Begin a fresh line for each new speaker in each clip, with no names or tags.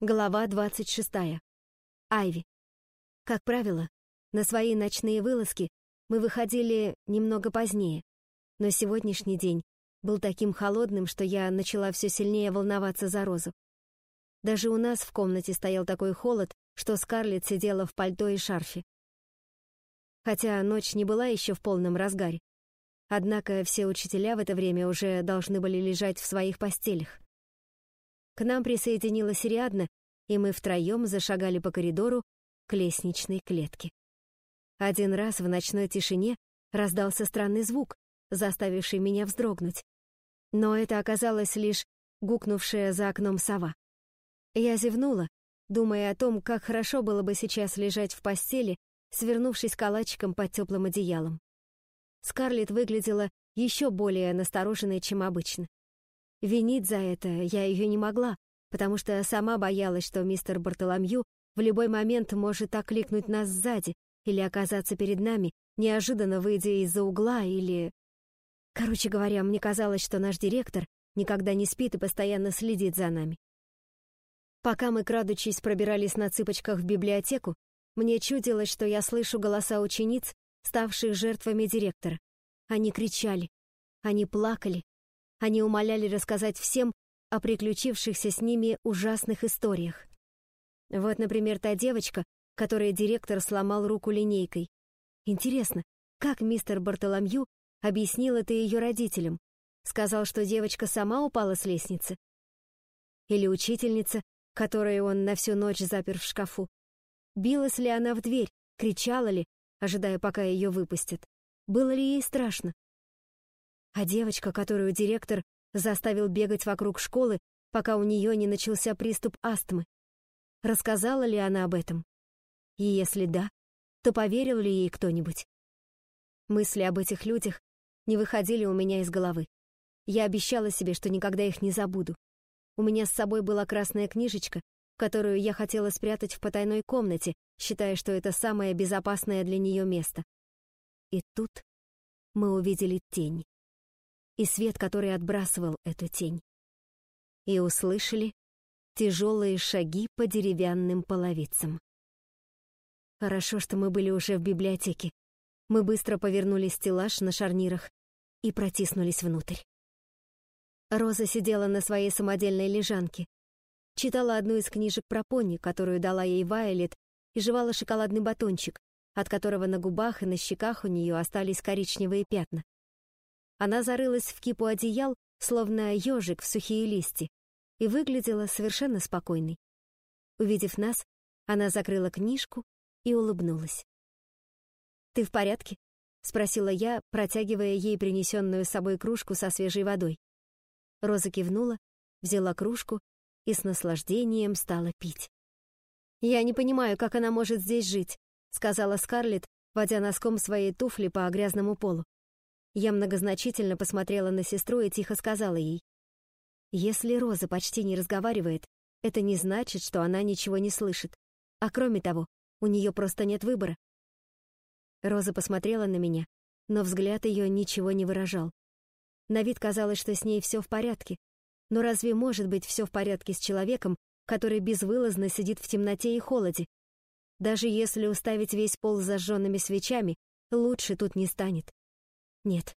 Глава 26. Айви. Как правило, на свои ночные вылазки мы выходили немного позднее, но сегодняшний день был таким холодным, что я начала все сильнее волноваться за Розу. Даже у нас в комнате стоял такой холод, что Скарлетт сидела в пальто и шарфе. Хотя ночь не была еще в полном разгаре. Однако все учителя в это время уже должны были лежать в своих постелях. К нам присоединилась Риадна, и мы втроем зашагали по коридору к лестничной клетке. Один раз в ночной тишине раздался странный звук, заставивший меня вздрогнуть. Но это оказалось лишь гукнувшая за окном сова. Я зевнула, думая о том, как хорошо было бы сейчас лежать в постели, свернувшись калачиком под теплым одеялом. Скарлетт выглядела еще более настороженной, чем обычно. Винить за это я ее не могла, потому что сама боялась, что мистер Бартоломью в любой момент может окликнуть нас сзади или оказаться перед нами, неожиданно выйдя из-за угла или... Короче говоря, мне казалось, что наш директор никогда не спит и постоянно следит за нами. Пока мы, крадучись, пробирались на цыпочках в библиотеку, мне чудилось, что я слышу голоса учениц, ставших жертвами директора. Они кричали, они плакали, они умоляли рассказать всем о приключившихся с ними ужасных историях. Вот, например, та девочка, которой директор сломал руку линейкой. Интересно, как мистер Бартоломью объяснил это ее родителям? Сказал, что девочка сама упала с лестницы? Или учительница, которую он на всю ночь запер в шкафу? Билась ли она в дверь, кричала ли, ожидая, пока ее выпустят? Было ли ей страшно? А девочка, которую директор заставил бегать вокруг школы, пока у нее не начался приступ астмы. Рассказала ли она об этом? И если да, то поверил ли ей кто-нибудь? Мысли об этих людях не выходили у меня из головы. Я обещала себе, что никогда их не забуду. У меня с собой была красная книжечка, которую я хотела спрятать в потайной комнате, считая, что это самое безопасное для нее место. И тут мы увидели тень и свет, который отбрасывал эту тень. И услышали тяжелые шаги по деревянным половицам. Хорошо, что мы были уже в библиотеке. Мы быстро повернули стеллаж на шарнирах и протиснулись внутрь. Роза сидела на своей самодельной лежанке, читала одну из книжек про пони, которую дала ей Вайолет, и жевала шоколадный батончик, от которого на губах и на щеках у нее остались коричневые пятна. Она зарылась в кипу одеял, словно ежик в сухие листья, и выглядела совершенно спокойной. Увидев нас, она закрыла книжку и улыбнулась. «Ты в порядке?» — спросила я, протягивая ей принесенную с собой кружку со свежей водой. Роза кивнула, взяла кружку и с наслаждением стала пить. «Я не понимаю, как она может здесь жить», — сказала Скарлетт, водя носком своей туфли по грязному полу. Я многозначительно посмотрела на сестру и тихо сказала ей. «Если Роза почти не разговаривает, это не значит, что она ничего не слышит. А кроме того, у нее просто нет выбора». Роза посмотрела на меня, но взгляд ее ничего не выражал. На вид казалось, что с ней все в порядке. Но разве может быть все в порядке с человеком, который безвылазно сидит в темноте и холоде? Даже если уставить весь пол зажженными свечами, лучше тут не станет. Нет,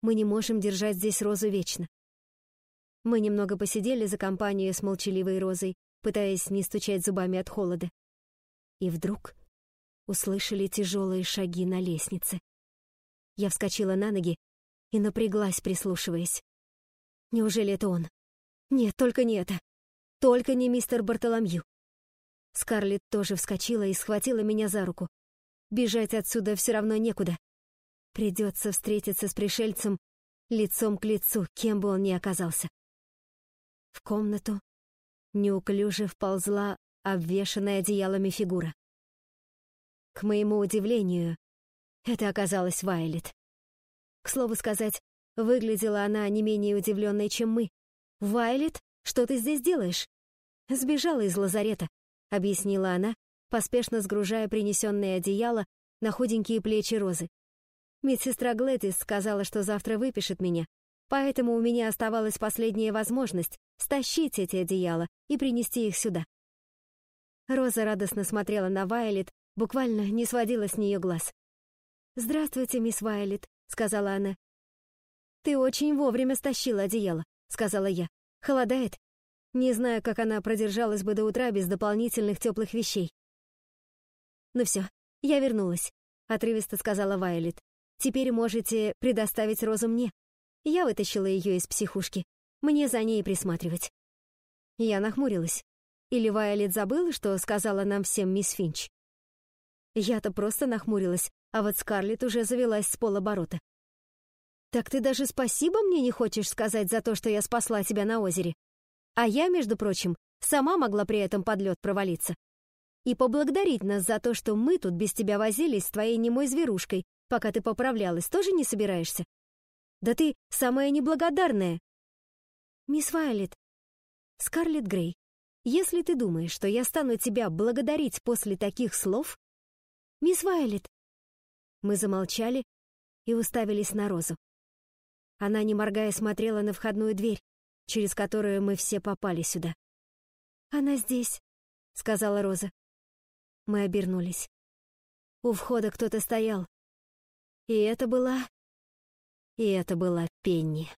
мы не можем держать здесь Розу вечно. Мы немного посидели за компанию с молчаливой Розой, пытаясь не стучать зубами от холода. И вдруг услышали тяжелые шаги на лестнице. Я вскочила на ноги и напряглась, прислушиваясь. Неужели это он? Нет, только не это. Только не мистер Бартоломью. Скарлетт тоже вскочила и схватила меня за руку. Бежать отсюда все равно некуда. Придется встретиться с пришельцем лицом к лицу, кем бы он ни оказался. В комнату неуклюже вползла обвешанная одеялами фигура. К моему удивлению, это оказалась Вайлет. К слову сказать, выглядела она не менее удивленной, чем мы. «Вайлет, что ты здесь делаешь?» «Сбежала из лазарета», — объяснила она, поспешно сгружая принесенное одеяло на худенькие плечи Розы. Медсестра Глэдис сказала, что завтра выпишет меня, поэтому у меня оставалась последняя возможность стащить эти одеяла и принести их сюда. Роза радостно смотрела на Вайлет, буквально не сводила с нее глаз. «Здравствуйте, мисс Вайлет», — сказала она. «Ты очень вовремя стащила одеяло», — сказала я. «Холодает?» Не знаю, как она продержалась бы до утра без дополнительных теплых вещей. «Ну все, я вернулась», — отрывисто сказала Вайлет. «Теперь можете предоставить Розу мне. Я вытащила ее из психушки. Мне за ней присматривать». Я нахмурилась. Или Вайолет забыла, что сказала нам всем мисс Финч? Я-то просто нахмурилась, а вот Скарлетт уже завелась с полоборота. «Так ты даже спасибо мне не хочешь сказать за то, что я спасла тебя на озере? А я, между прочим, сама могла при этом под лед провалиться. И поблагодарить нас за то, что мы тут без тебя возились с твоей немой зверушкой, пока ты поправлялась, тоже не собираешься? Да ты самая неблагодарная!» «Мисс Вайолет, Скарлетт Грей, если ты думаешь, что я стану тебя благодарить после таких слов... Мисс Вайлет! Мы замолчали и уставились на Розу. Она, не моргая, смотрела на входную дверь, через которую мы все попали сюда. «Она здесь», — сказала Роза. Мы обернулись. У входа кто-то стоял. И это была... И это была Пенни.